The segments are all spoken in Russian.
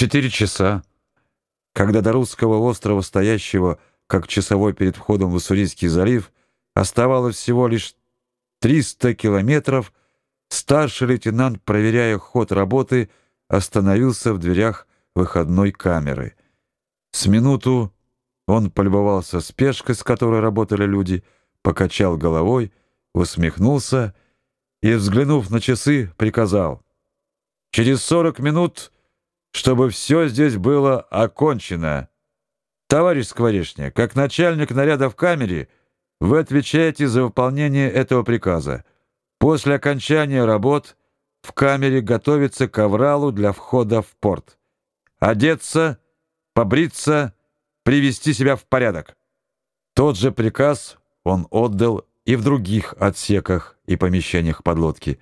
четыре часа, когда до русского острова, стоящего как часовой перед входом в Уссурийский залив, оставалось всего лишь 300 километров, старший лейтенант, проверяя ход работы, остановился в дверях выходной камеры. С минуту он полюбовался спешкой, с которой работали люди, покачал головой, усмехнулся и, взглянув на часы, приказал: "Через сорок минут, чтобы все здесь было окончено. Товарищ Скворечник, как начальник наряда в камере, вы отвечаете за выполнение этого приказа. После окончания работ в камере готовится к авралу для входа в порт. Одеться, побриться, привести себя в порядок. Тот же приказ он отдал и в других отсеках и помещениях подлодки.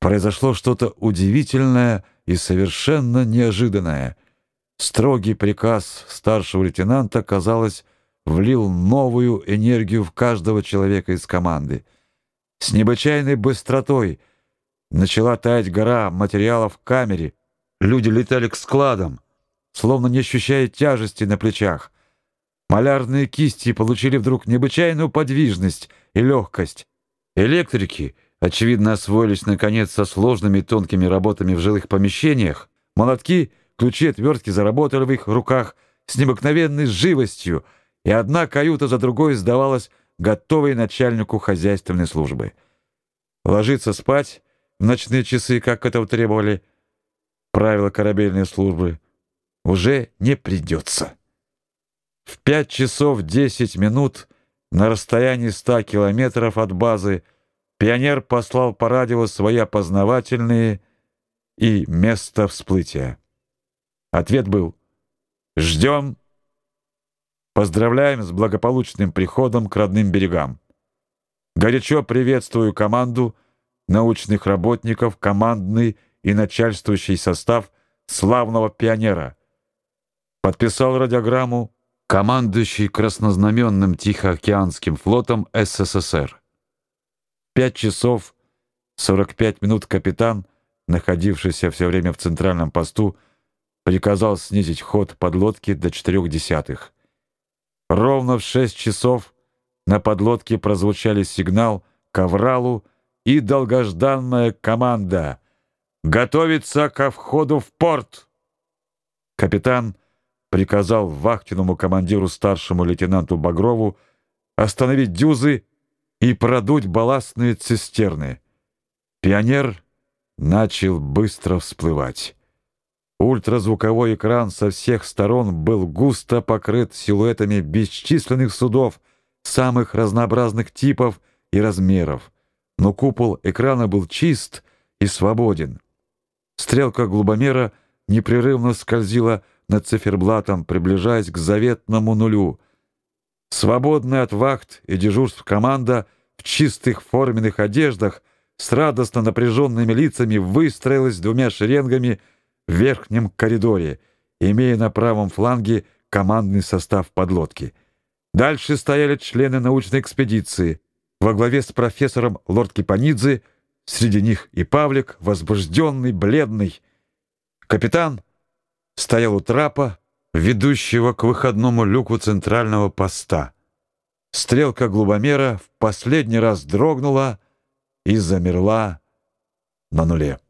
Произошло что-то удивительное и совершенно неожиданное. Строгий приказ старшего лейтенанта, казалось, влил новую энергию в каждого человека из команды. С необычайной быстротой начала таять гора материалов в камере. Люди летали к складам, словно не ощущая тяжести на плечах. Малярные кисти получили вдруг необычайную подвижность и легкость. Электрики, очевидно, освоились наконец со сложными тонкими работами в жилых помещениях. Молотки, ключи, отвертки заработали в их руках с необыкновенной живостью, и одна каюта за другой сдавалась готовой начальнику хозяйственной службы. Ложиться спать в ночные часы, как этого требовали правила корабельной службы, уже не придется. В пять часов десять минут на расстоянии ста километров от базы пионер послал по радио свои опознавательные и место всплытия. Ответ был «Ждем. Поздравляем с благополучным приходом к родным берегам. Горячо приветствую команду, научных работников, командный и начальствующий состав славного пионера» подписал радиограмму командующий краснознаменным Тихоокеанским флотом СССР. Пять часов 45 минут капитан, находившийся все время в центральном посту, приказал снизить ход подлодки до четырех десятых. Ровно в шесть часов на подлодке прозвучали сигнал к авралу и долгожданная команда «Готовиться ко входу в порт!» Капитан приказал вахтенному командиру старшему лейтенанту Багрову остановить дюзы и продуть балластные цистерны. Пионер начал быстро всплывать. Ультразвуковой экран со всех сторон был густо покрыт силуэтами бесчисленных судов самых разнообразных типов и размеров, но купол экрана был чист и свободен. Стрелка глубомера непрерывно скользила над циферблатом, приближаясь к заветному нулю. Свободная от вахт и дежурств команда в чистых форменных одеждах с радостно напряженными лицами выстроилась двумя шеренгами в верхнем коридоре, имея на правом фланге командный состав подлодки. Дальше стояли члены научной экспедиции во главе с профессором Лорд Кипанидзе, среди них и Павлик, возбужденный, бледный. Капитан стоял у трапа, ведущего к выходному люку центрального поста. Стрелка глубомера в последний раз дрогнула и замерла на нуле.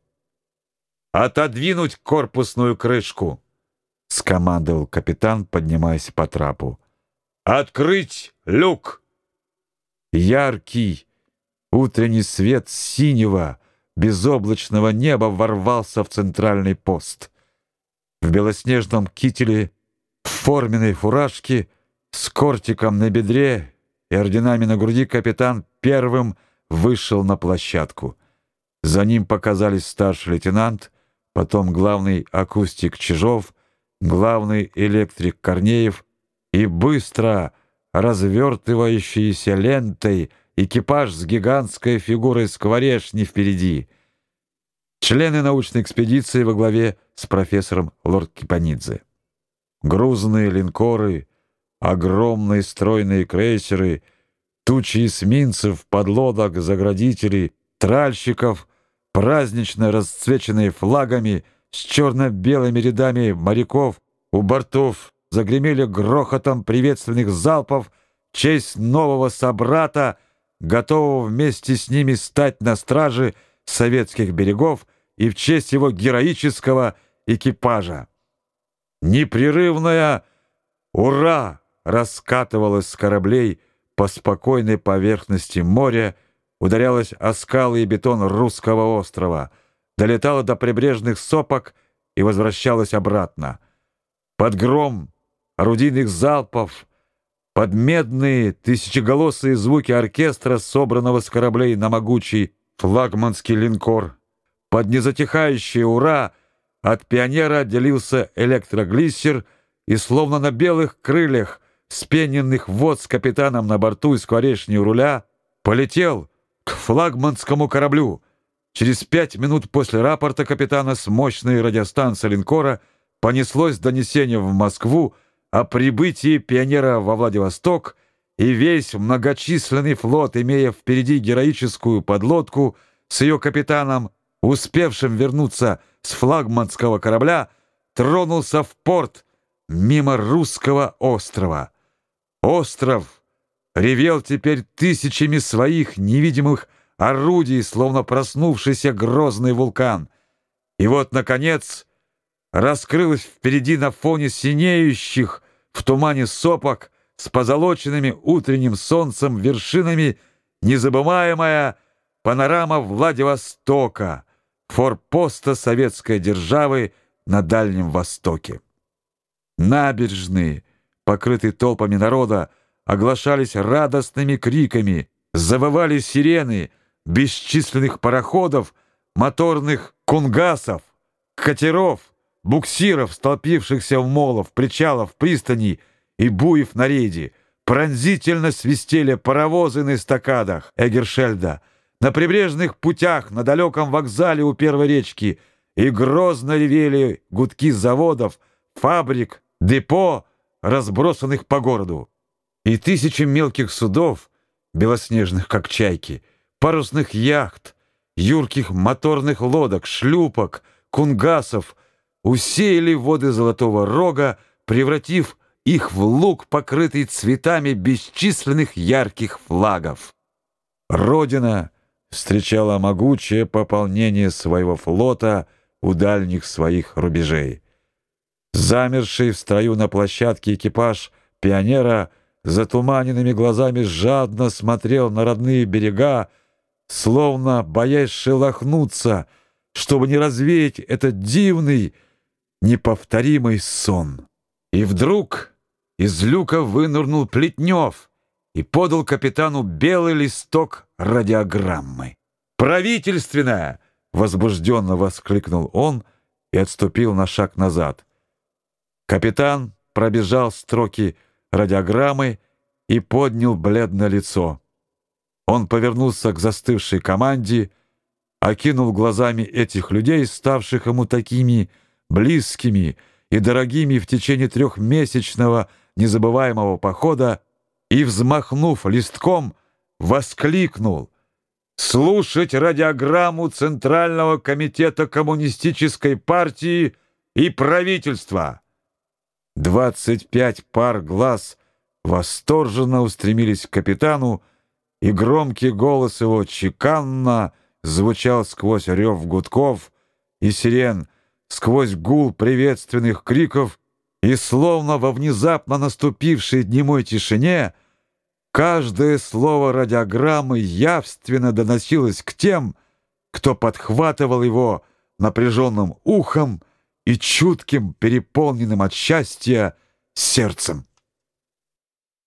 «Отодвинуть корпусную крышку!» — скомандовал капитан, поднимаясь по трапу. «Открыть люк!» Яркий утренний свет синего безоблачного неба ворвался в центральный пост в белоснежном кителе, в форменной фуражке, с кортиком на бедре и орденами на груди капитан первым вышел на площадку. За ним показались старший лейтенант, потом главный акустик Чижов, главный электрик Корнеев и быстро развертывающийся лентой экипаж с гигантской фигурой скворечни впереди — Члены научной экспедиции во главе с профессором Лорд Кипанидзе. Грузные линкоры, огромные стройные крейсеры, тучи эсминцев, подлодок, заградителей, тральщиков, празднично расцвеченные флагами, с черно-белыми рядами моряков у бортов загремели грохотом приветственных залпов в честь нового собрата, готового вместе с ними стать на страже советских берегов и в честь его героического экипажа. Непрерывная «Ура!» раскатывалась с кораблей по спокойной поверхности моря, ударялась о скалы и бетон русского острова, долетала до прибрежных сопок и возвращалась обратно. Под гром орудийных залпов, под медные тысячеголосые звуки оркестра, собранного с кораблей на могучий флагманский линкор, под незатихающее «Ура!» От пионера отделился электроглиссер и, словно на белых крыльях, спененных вод с капитаном на борту и скворечней руля, полетел к флагманскому кораблю. Через пять минут после рапорта капитана с мощной радиостанции линкора понеслось донесение в Москву о прибытии пионера во Владивосток, и весь многочисленный флот, имея впереди героическую подлодку с ее капитаном, успевшим вернуться с флагманского корабля, тронулся в порт мимо русского острова. Остров ревел теперь тысячами своих невидимых орудий, словно проснувшийся грозный вулкан. И вот, наконец, раскрылась впереди на фоне синеющих в тумане сопок с позолоченными утренним солнцем вершинами незабываемая панорама Владивостока, форпоста советской державы на Дальнем Востоке. Набережные, покрытые толпами народа, оглашались радостными криками, завывали сирены бесчисленных пароходов, моторных кунгасов, катеров, буксиров, столпившихся в молов, причалов, пристани и буев на рейде. Пронзительно свистели паровозы на эстакадах Эгершельда, на прибрежных путях, на далеком вокзале у первой речки, и грозно ревели гудки заводов, фабрик, депо, разбросанных по городу. И тысячи мелких судов, белоснежных как чайки, парусных яхт, юрких моторных лодок, шлюпок, кунгасов усеяли воды Золотого Рога, превратив их в луг, покрытый цветами бесчисленных ярких флагов. Родина встречала могучее пополнение своего флота у дальних своих рубежей. Замерший в строю на площадке экипаж пионера затуманенными глазами жадно смотрел на родные берега, словно боясь шелохнуться, чтобы не развеять этот дивный, неповторимый сон. И вдруг из люка вынырнул Плетнев и подал капитану белый листок радиограммы. «Правительственная!» — возбужденно воскликнул он и отступил на шаг назад. Капитан пробежал строки радиограммы и поднял бледное лицо. Он повернулся к застывшей команде, окинул глазами этих людей, ставших ему такими близкими и дорогими в течение трехмесячного незабываемого похода, и, взмахнув листком, воскликнул «Слушать радиограмму Центрального комитета Коммунистической партии и правительства!» Двадцать пять пар глаз восторженно устремились к капитану, и громкий голос его чеканно звучал сквозь рев гудков и сирен, сквозь гул приветственных криков, и словно во внезапно наступившей дневной тишине каждое слово радиограммы явственно доносилось к тем, кто подхватывал его напряженным ухом и чутким, переполненным от счастья сердцем.